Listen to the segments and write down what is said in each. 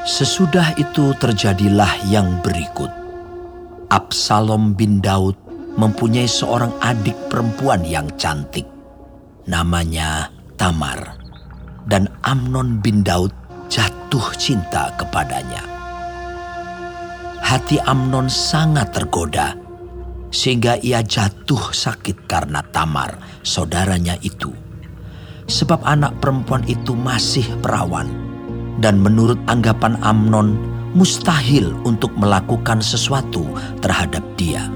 Sesudah itu terjadilah yang berikut. Absalom bin Daud mempunyai seorang adik perempuan yang cantik. Namanya Tamar. Dan Amnon bin Daud jatuh cinta kepadanya. Hati Amnon sangat tergoda sehingga ia jatuh sakit karena Tamar, saudaranya itu. Sebab anak perempuan itu masih perawan dan menurut anggapan Amnon mustahil untuk melakukan sesuatu terhadap dia.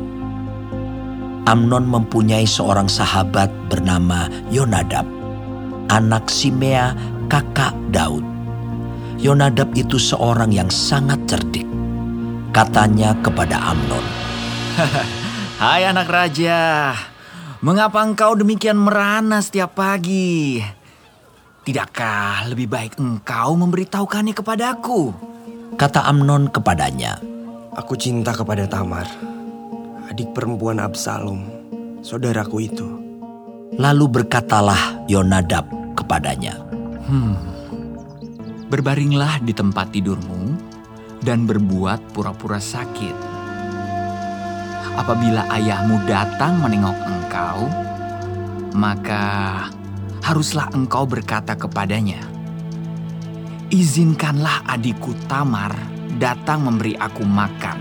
Amnon mempunyai seorang sahabat bernama Yonadab, anak Simea kakak Daud. Yonadab itu seorang yang sangat cerdik. Katanya kepada Amnon, Hai anak raja, mengapa engkau demikian merana setiap pagi? Tidakkah lebih baik engkau memberitahukannya kepadaku? Kata Amnon kepadanya, Aku cinta kepada Tamar, adik perempuan Absalom, saudaraku itu. Lalu berkatalah Yonadab kepadanya, Hmm, berbaringlah di tempat tidurmu dan berbuat pura-pura sakit apabila ayahmu datang menengok engkau, maka haruslah engkau berkata kepadanya, Izinkanlah adikku Tamar datang memberi aku makan.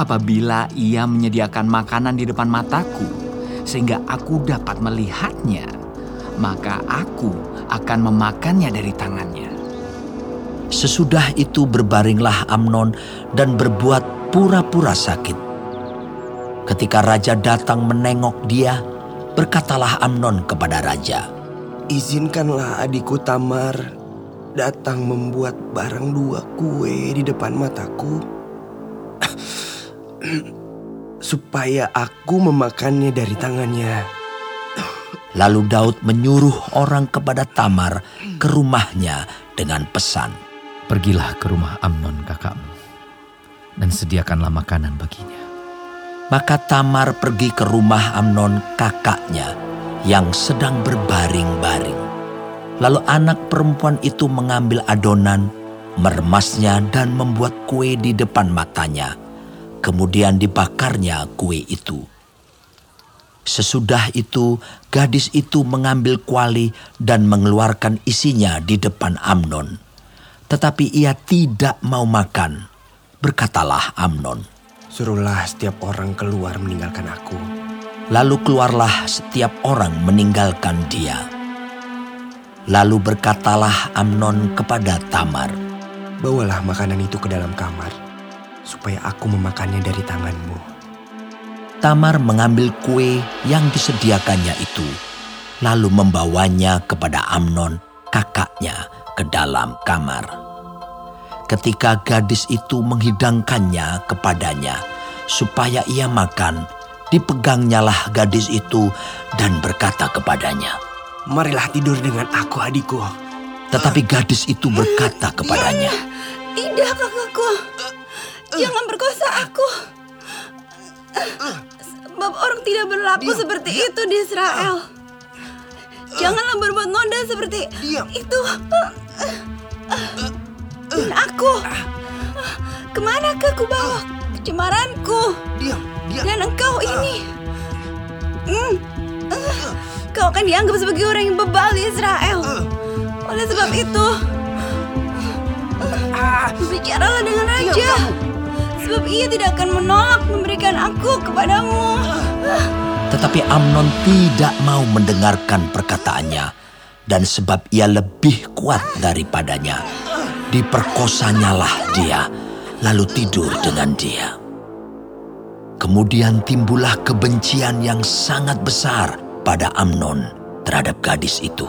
Apabila ia menyediakan makanan di depan mataku, sehingga aku dapat melihatnya, maka aku akan memakannya dari tangannya. Sesudah itu berbaringlah Amnon dan berbuat pura-pura sakit. Ketika raja datang menengok dia, berkatalah Amnon kepada raja, Izinkanlah adikku Tamar datang membuat barang dua kue di depan mataku. supaya aku memakannya dari tangannya. Lalu Daud menyuruh orang kepada Tamar ke rumahnya dengan pesan. Pergilah ke rumah Amnon kakakmu dan sediakanlah makanan baginya. Maka Tamar pergi ke rumah Amnon kakaknya yang sedang berbaring-baring. Lalu anak perempuan itu mengambil adonan, meremasnya dan membuat kue di depan matanya. Kemudian dibakarnya kue itu. Sesudah itu, gadis itu mengambil kuali dan mengeluarkan isinya di depan Amnon. Tetapi ia tidak mau makan. Berkatalah Amnon, Suruhlah setiap orang keluar meninggalkan aku. Lalu keluarlah setiap orang meninggalkan dia. Lalu berkatalah Amnon kepada Tamar, Bawalah makanan itu ke dalam kamar, supaya aku memakannya dari tanganmu. Tamar mengambil kue yang disediakannya itu, lalu membawanya kepada Amnon, kakaknya, ke dalam kamar. Ketika gadis itu menghidangkannya kepadanya, supaya ia makan, dipegangnyalah gadis itu dan berkata kepadanya, Marilah tidur dengan aku adikku. Tetapi gadis itu berkata kepadanya, Tidak kakakku, jangan berkuasa aku. Sebab orang tidak berlaku seperti itu di Israel. Janganlah berbuat noda seperti itu. Dan aku, ke manakah aku bawa kecemaranku? Dan engkau ini, Hmm, kau akan dianggap sebagai orang yang bebal di Israel. Oleh sebab itu, Bicaralah dengan raja. Sebab ia tidak akan menolak memberikan aku kepadamu. Tetapi Amnon tidak mau mendengarkan perkataannya. Dan sebab ia lebih kuat daripadanya, diperkosanyalah dia, lalu tidur dengan dia. Kemudian timbullah kebencian yang sangat besar pada Amnon terhadap gadis itu.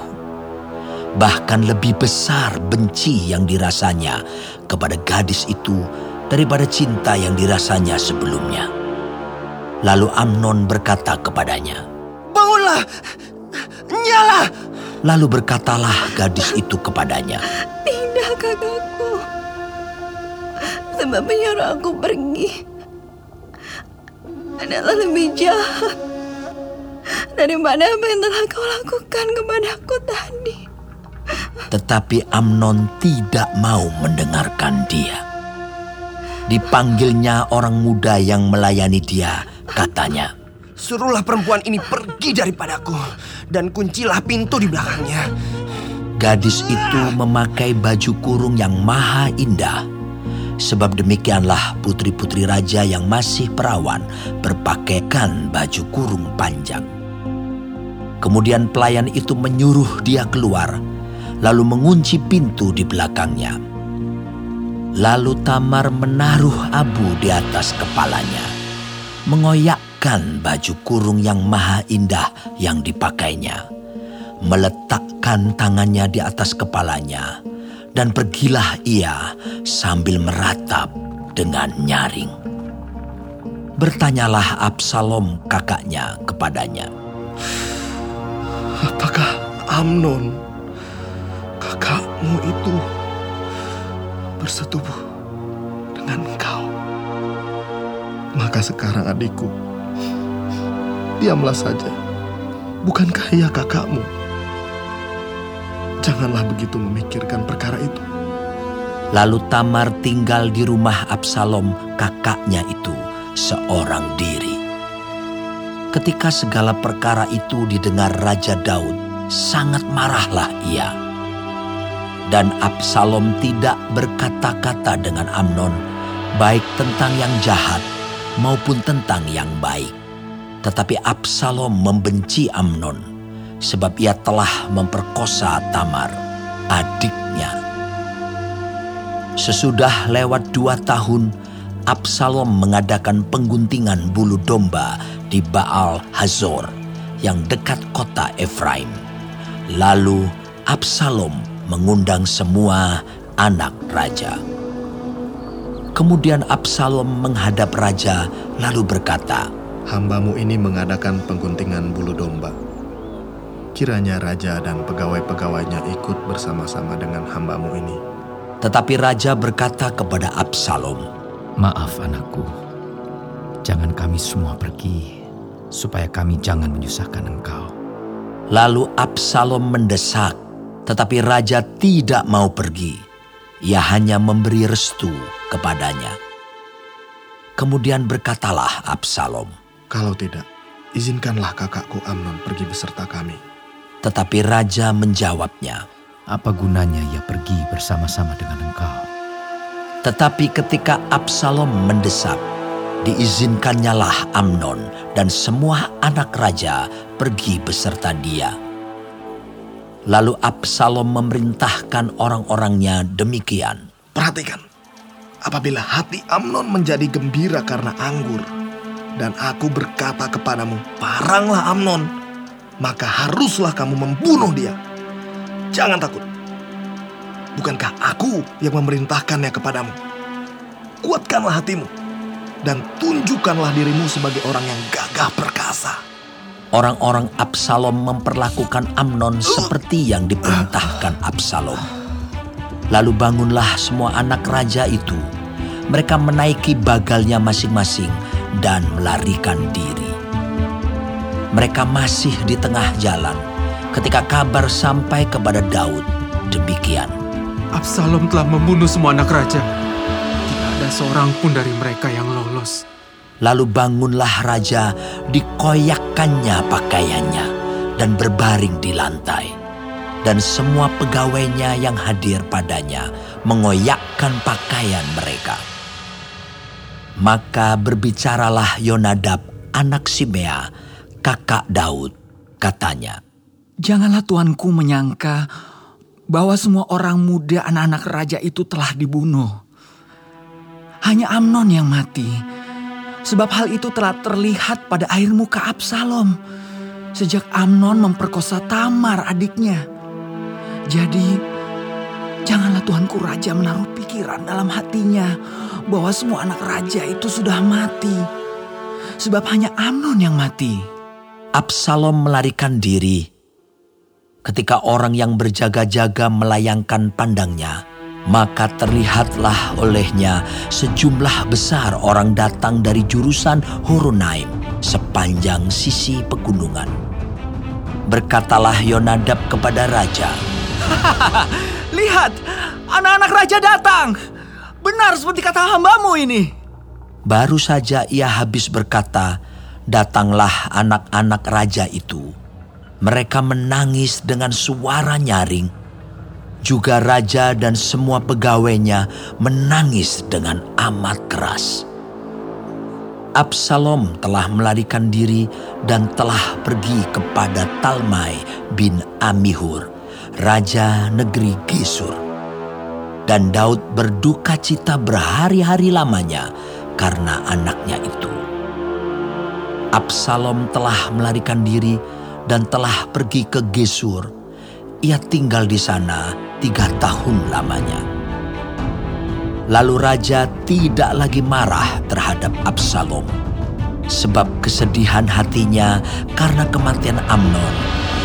Bahkan lebih besar benci yang dirasanya kepada gadis itu daripada cinta yang dirasanya sebelumnya. Lalu Amnon berkata kepadanya, Bangunlah, nyala. Lalu berkatalah gadis itu kepadanya, kakakku. Sebab menyuruh aku pergi adalah lebih jahat daripada apa yang telah kau lakukan kepadaku tadi. Tetapi Amnon tidak mau mendengarkan dia. Dipanggilnya orang muda yang melayani dia, katanya, Suruhlah perempuan ini pergi daripadaku dan kuncilah pintu di belakangnya. Gadis itu memakai baju kurung yang maha indah. Sebab demikianlah putri-putri raja yang masih perawan berpakaikan baju kurung panjang. Kemudian pelayan itu menyuruh dia keluar, lalu mengunci pintu di belakangnya. Lalu Tamar menaruh abu di atas kepalanya, mengoyak mengenakan baju kurung yang maha indah yang dipakainya, meletakkan tangannya di atas kepalanya, dan pergilah ia sambil meratap dengan nyaring. Bertanyalah Absalom kakaknya kepadanya. Apakah Amnon, kakakmu itu, bersetubuh dengan engkau? Maka sekarang adikku, Diamlah saja. Bukankah ia kakakmu? Janganlah begitu memikirkan perkara itu. Lalu Tamar tinggal di rumah Absalom, kakaknya itu, seorang diri. Ketika segala perkara itu didengar Raja Daud, sangat marahlah ia. Dan Absalom tidak berkata-kata dengan Amnon, baik tentang yang jahat maupun tentang yang baik. Tetapi Absalom membenci Amnon sebab ia telah memperkosa Tamar, adiknya. Sesudah lewat dua tahun, Absalom mengadakan pengguntingan bulu domba di Baal Hazor yang dekat kota Efraim. Lalu Absalom mengundang semua anak raja. Kemudian Absalom menghadap raja lalu berkata, hambamu ini mengadakan pengguntingan bulu domba. Kiranya raja dan pegawai-pegawainya ikut bersama-sama dengan hambamu ini. Tetapi raja berkata kepada Absalom, Maaf anakku, jangan kami semua pergi, supaya kami jangan menyusahkan engkau. Lalu Absalom mendesak, tetapi raja tidak mau pergi. Ia hanya memberi restu kepadanya. Kemudian berkatalah Absalom, kalau tidak, izinkanlah kakakku Amnon pergi beserta kami. Tetapi raja menjawabnya, apa gunanya ia pergi bersama-sama dengan engkau? Tetapi ketika Absalom mendesak, diizinkannya lah Amnon dan semua anak raja pergi beserta dia. Lalu Absalom memerintahkan orang-orangnya demikian. Perhatikan, apabila hati Amnon menjadi gembira karena anggur, dan aku berkata kepadamu, paranglah Amnon, maka haruslah kamu membunuh dia. Jangan takut. Bukankah aku yang memerintahkannya kepadamu? Kuatkanlah hatimu dan tunjukkanlah dirimu sebagai orang yang gagah perkasa. Orang-orang Absalom memperlakukan Amnon seperti yang diperintahkan Absalom. Lalu bangunlah semua anak raja itu. Mereka menaiki bagalnya masing-masing dan melarikan diri. Mereka masih di tengah jalan ketika kabar sampai kepada Daud demikian. Absalom telah membunuh semua anak raja. Tidak ada seorang pun dari mereka yang lolos. Lalu bangunlah raja, dikoyakkannya pakaiannya dan berbaring di lantai. Dan semua pegawainya yang hadir padanya mengoyakkan pakaian mereka. Maka berbicaralah Yonadab, anak Simea, kakak Daud, katanya. Janganlah tuanku menyangka bahwa semua orang muda anak-anak raja itu telah dibunuh. Hanya Amnon yang mati. Sebab hal itu telah terlihat pada air muka Absalom. Sejak Amnon memperkosa Tamar adiknya. Jadi janganlah tuanku raja menaruh pikiran dalam hatinya bahwa semua anak raja itu sudah mati. Sebab hanya Amnon yang mati. Absalom melarikan diri. Ketika orang yang berjaga-jaga melayangkan pandangnya, maka terlihatlah olehnya sejumlah besar orang datang dari jurusan Horonaim sepanjang sisi pegunungan. Berkatalah Yonadab kepada raja, Lihat, anak-anak raja datang. Benar seperti kata hambamu ini. Baru saja ia habis berkata, datanglah anak-anak raja itu. Mereka menangis dengan suara nyaring. Juga raja dan semua pegawainya menangis dengan amat keras. Absalom telah melarikan diri dan telah pergi kepada Talmai bin Amihur, raja negeri Gesur. Dan Daud berduka cita berhari-hari lamanya karena anaknya itu. Absalom telah melarikan diri dan telah pergi ke Gesur. Ia tinggal di sana tiga tahun lamanya. Lalu raja tidak lagi marah terhadap Absalom. Sebab kesedihan hatinya karena kematian Amnon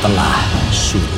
telah surut.